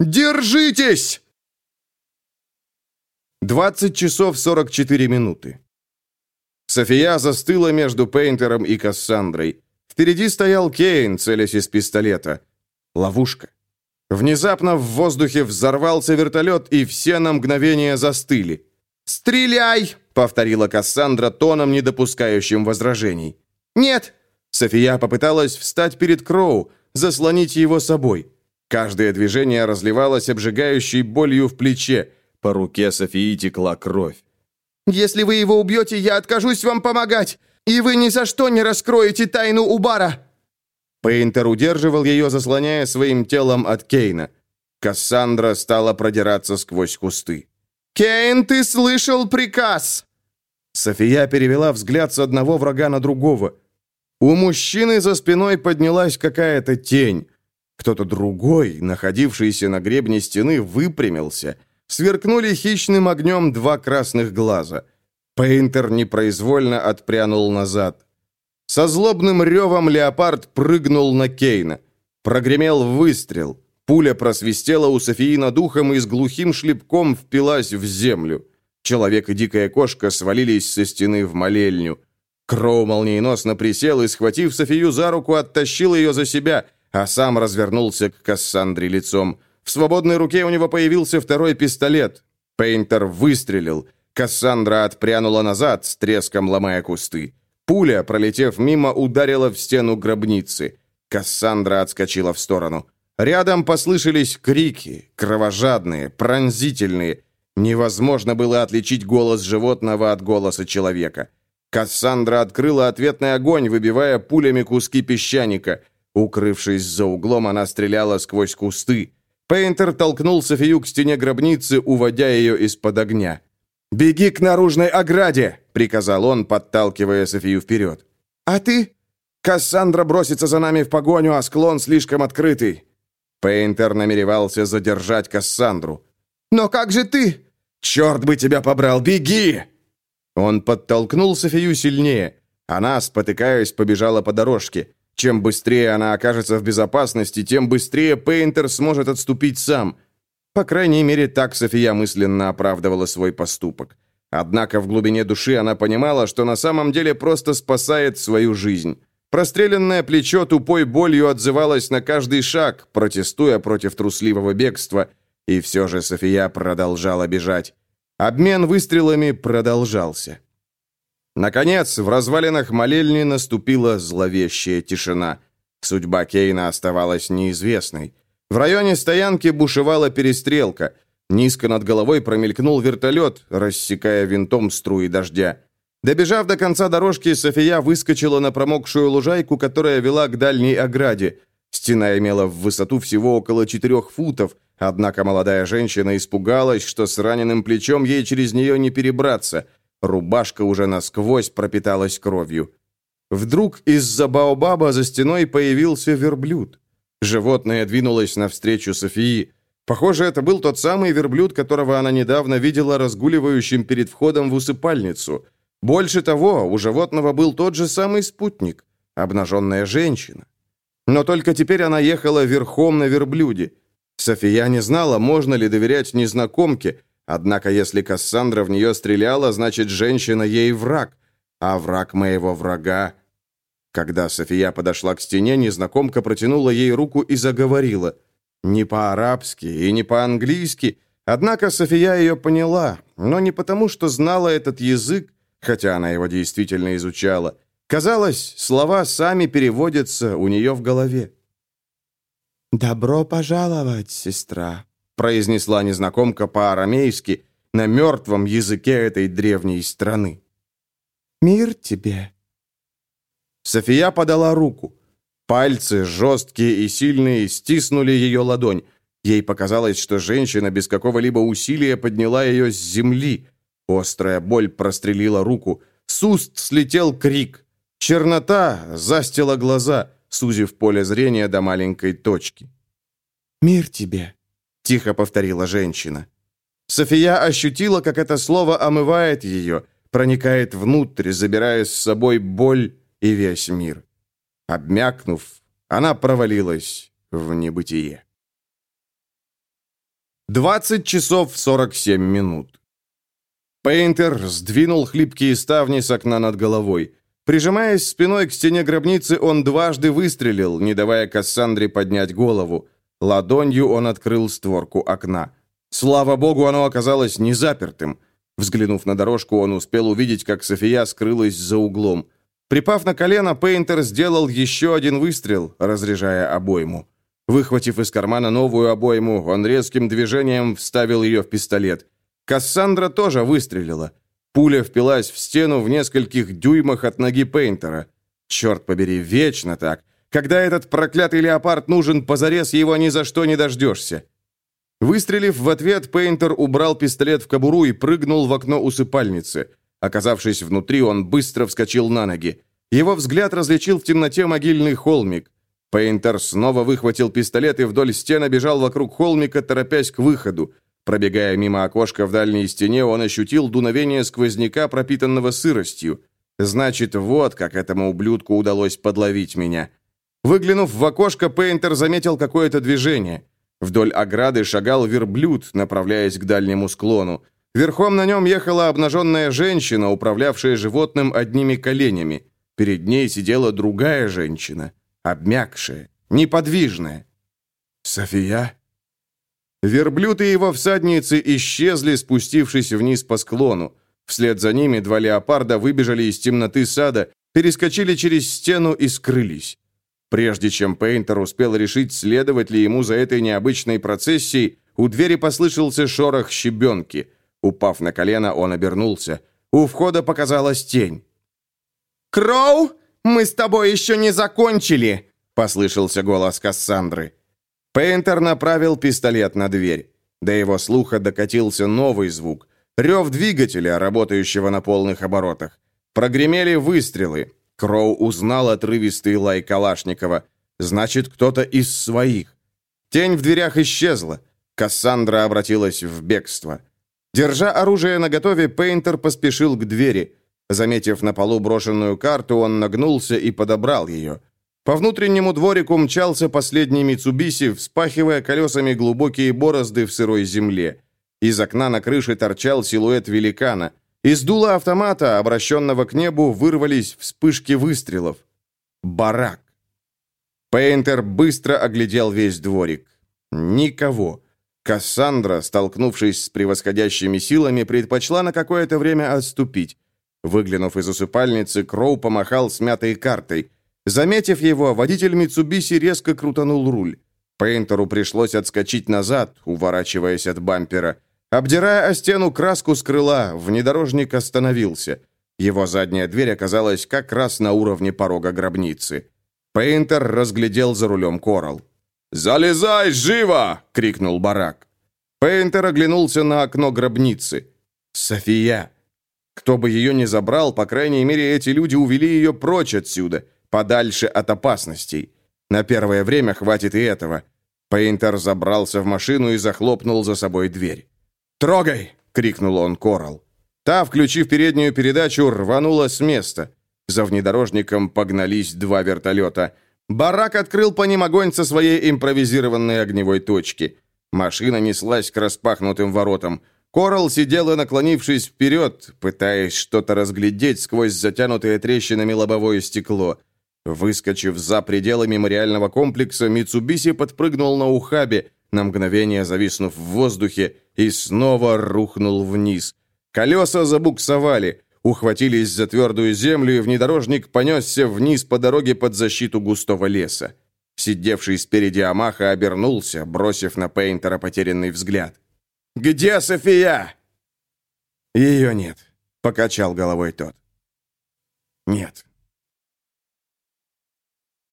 «Держитесь!» 20 часов 44 минуты. София застыла между Пейнтером и Кассандрой. Впереди стоял Кейн, целясь из пистолета. Ловушка. Внезапно в воздухе взорвался вертолет, и все на мгновение застыли. «Стреляй!» — повторила Кассандра тоном, не допускающим возражений. «Нет!» София попыталась встать перед Кроу, заслонить его собой. Каждое движение разливалось обжигающей болью в плече. По руке Софии текла кровь. Если вы его убьете, я откажусь вам помогать, и вы ни за что не раскроете тайну Убара!» Пейнтер удерживал ее, заслоняя своим телом от Кейна. Кассандра стала продираться сквозь кусты. «Кейн, ты слышал приказ!» София перевела взгляд с одного врага на другого. У мужчины за спиной поднялась какая-то тень. Кто-то другой, находившийся на гребне стены, выпрямился – Сверкнули хищным огнем два красных глаза. Пейнтер непроизвольно отпрянул назад. Со злобным ревом леопард прыгнул на Кейна. Прогремел выстрел. Пуля просвистела у Софии над ухом и с глухим шлепком впилась в землю. Человек и дикая кошка свалились со стены в молельню. Кроу молниеносно присел и, схватив Софию за руку, оттащил ее за себя, а сам развернулся к Кассандре лицом. В свободной руке у него появился второй пистолет. Пейнтер выстрелил. Кассандра отпрянула назад, с треском ломая кусты. Пуля, пролетев мимо, ударила в стену гробницы. Кассандра отскочила в сторону. Рядом послышались крики, кровожадные, пронзительные. Невозможно было отличить голос животного от голоса человека. Кассандра открыла ответный огонь, выбивая пулями куски песчаника. Укрывшись за углом, она стреляла сквозь кусты. Пейнтер толкнул Софию к стене гробницы, уводя ее из-под огня. «Беги к наружной ограде!» — приказал он, подталкивая Софию вперед. «А ты?» «Кассандра бросится за нами в погоню, а склон слишком открытый». Пейнтер намеревался задержать Кассандру. «Но как же ты?» «Черт бы тебя побрал! Беги!» Он подтолкнул Софию сильнее. Она, спотыкаясь, побежала по дорожке. Чем быстрее она окажется в безопасности, тем быстрее Пейнтер сможет отступить сам. По крайней мере, так София мысленно оправдывала свой поступок. Однако в глубине души она понимала, что на самом деле просто спасает свою жизнь. Простреленное плечо тупой болью отзывалось на каждый шаг, протестуя против трусливого бегства, и все же София продолжала бежать. Обмен выстрелами продолжался. Наконец, в развалинах молельни наступила зловещая тишина. Судьба Кейна оставалась неизвестной. В районе стоянки бушевала перестрелка. Низко над головой промелькнул вертолет, рассекая винтом струи дождя. Добежав до конца дорожки, София выскочила на промокшую лужайку, которая вела к дальней ограде. Стена имела в высоту всего около четырех футов, однако молодая женщина испугалась, что с раненым плечом ей через нее не перебраться – Рубашка уже насквозь пропиталась кровью. Вдруг из-за Баобаба за стеной появился верблюд. Животное двинулось навстречу Софии. Похоже, это был тот самый верблюд, которого она недавно видела разгуливающим перед входом в усыпальницу. Больше того, у животного был тот же самый спутник. обнаженная женщина. Но только теперь она ехала верхом на верблюде. София не знала, можно ли доверять незнакомке, однако если Кассандра в нее стреляла, значит, женщина ей враг, а враг моего врага... Когда София подошла к стене, незнакомка протянула ей руку и заговорила. Не по-арабски и не по-английски, однако София ее поняла, но не потому, что знала этот язык, хотя она его действительно изучала. Казалось, слова сами переводятся у нее в голове. «Добро пожаловать, сестра», — произнесла незнакомка по-арамейски на мертвом языке этой древней страны. «Мир тебе». София подала руку. Пальцы, жесткие и сильные, стиснули ее ладонь. Ей показалось, что женщина без какого-либо усилия подняла ее с земли. Острая боль прострелила руку. С уст слетел крик. Чернота застила глаза, сузив поле зрения до маленькой точки. «Мир тебе», — тихо повторила женщина. София ощутила, как это слово омывает ее, проникает внутрь, забирая с собой боль и весь мир. Обмякнув, она провалилась в небытие. 20 часов 47 минут. Пейнтер сдвинул хлипкие ставни с окна над головой. Прижимаясь спиной к стене гробницы, он дважды выстрелил, не давая Кассандре поднять голову. Ладонью он открыл створку окна. Слава богу, оно оказалось не запертым. Взглянув на дорожку, он успел увидеть, как София скрылась за углом. Припав на колено, Пейнтер сделал еще один выстрел, разряжая обойму. Выхватив из кармана новую обойму, он резким движением вставил ее в пистолет. Кассандра тоже выстрелила. Пуля впилась в стену в нескольких дюймах от ноги Пейнтера. Черт побери, вечно так. Когда этот проклятый леопард нужен, позарез его ни за что не дождешься. Выстрелив в ответ, Пейнтер убрал пистолет в кобуру и прыгнул в окно усыпальницы. Оказавшись внутри, он быстро вскочил на ноги. Его взгляд различил в темноте могильный холмик. Пейнтер снова выхватил пистолет и вдоль стены бежал вокруг холмика, торопясь к выходу. Пробегая мимо окошка в дальней стене, он ощутил дуновение сквозняка, пропитанного сыростью. Значит, вот как этому ублюдку удалось подловить меня. Выглянув в окошко, Пейнтер заметил какое-то движение. Вдоль ограды шагал верблюд, направляясь к дальнему склону. Верхом на нем ехала обнаженная женщина, управлявшая животным одними коленями. Перед ней сидела другая женщина, обмякшая, неподвижная. «София?» Верблюд и его всадницы исчезли, спустившись вниз по склону. Вслед за ними два леопарда выбежали из темноты сада, перескочили через стену и скрылись. Прежде чем Пейнтер успел решить, следовать ли ему за этой необычной процессией, у двери послышался шорох щебенки – Упав на колено, он обернулся. У входа показалась тень. «Кроу, мы с тобой еще не закончили!» послышался голос Кассандры. Пейнтер направил пистолет на дверь. До его слуха докатился новый звук. Рев двигателя, работающего на полных оборотах. Прогремели выстрелы. Кроу узнал отрывистый лай Калашникова. Значит, кто-то из своих. Тень в дверях исчезла. Кассандра обратилась в бегство. Держа оружие наготове, Пейнтер поспешил к двери. Заметив на полу брошенную карту, он нагнулся и подобрал ее. По внутреннему дворику мчался последний Митсубиси, вспахивая колесами глубокие борозды в сырой земле. Из окна на крыше торчал силуэт великана. Из дула автомата, обращенного к небу, вырвались вспышки выстрелов. Барак. Пейнтер быстро оглядел весь дворик. Никого. Кассандра, столкнувшись с превосходящими силами, предпочла на какое-то время отступить. Выглянув из усыпальницы, Кроу помахал смятой картой. Заметив его, водитель Митсубиси резко крутанул руль. Пейнтеру пришлось отскочить назад, уворачиваясь от бампера. Обдирая о стену краску с крыла, внедорожник остановился. Его задняя дверь оказалась как раз на уровне порога гробницы. Пейнтер разглядел за рулем Коралл. «Залезай, живо!» — крикнул барак. Пейнтер оглянулся на окно гробницы. «София!» Кто бы ее ни забрал, по крайней мере, эти люди увели ее прочь отсюда, подальше от опасностей. На первое время хватит и этого. Пейнтер забрался в машину и захлопнул за собой дверь. «Трогай!» — крикнул он Корал. Та, включив переднюю передачу, рванула с места. За внедорожником погнались два вертолета. Барак открыл по ним огонь со своей импровизированной огневой точки. Машина неслась к распахнутым воротам. Коралл сидела, наклонившись вперед, пытаясь что-то разглядеть сквозь затянутое трещинами лобовое стекло. Выскочив за пределы мемориального комплекса, Митсубиси подпрыгнул на ухабе, на мгновение зависнув в воздухе, и снова рухнул вниз. Колеса забуксовали, ухватились за твердую землю, и внедорожник понесся вниз по дороге под защиту густого леса. Сидевший спереди Амаха обернулся, бросив на Пейнтера потерянный взгляд. «Где София?» «Ее нет», — покачал головой тот. «Нет».